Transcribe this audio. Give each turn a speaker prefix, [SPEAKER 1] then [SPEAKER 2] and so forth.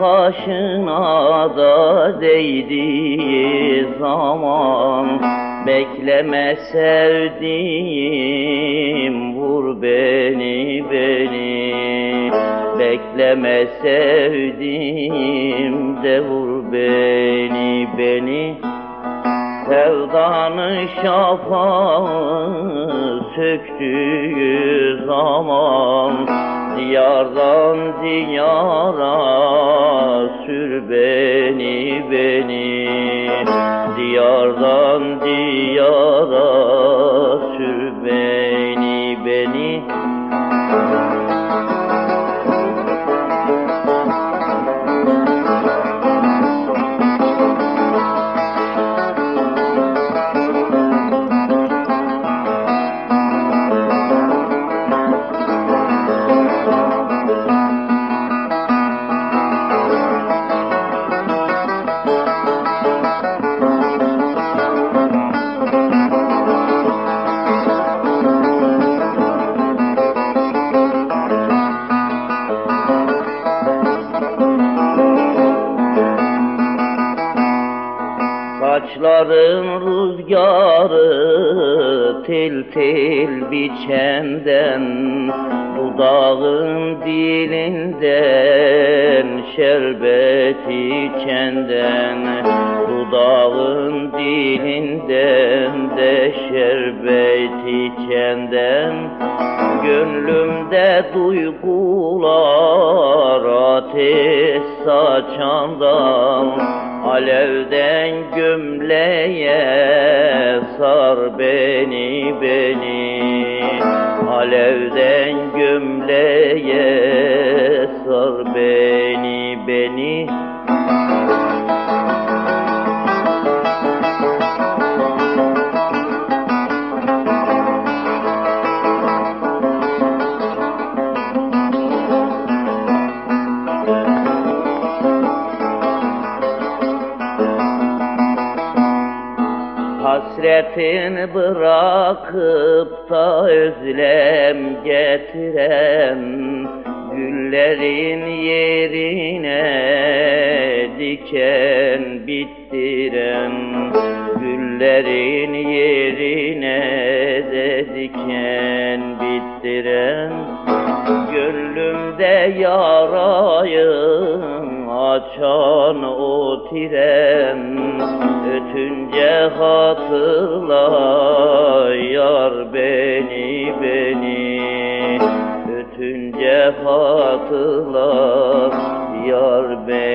[SPEAKER 1] başına da değdiği zaman Bekleme sevdiğim vur beni beni. Bekleme sevdiğim de vur beni beni. Sevdanın şafağı söktüğü zaman Diyardan diyara sür beni beni. Diyardan diyara Saçların rüzgarı tel tel biçenden Dudağın dilinden şerbet içenden Dudağın dilinden de şerbet içenden Gönlümde duygular ateş saçandan Alevden gömleğe sar beni beni. Alevden gömleğe sar beni beni Hasretini bırakıp da özlem getiren Güllerin yerine diken bittiren Güllerin yerine de diken bittiren Gönlümde yarayı açan o tren Ötünce hatırla yar beni beni. Ötünce hatırla yar beni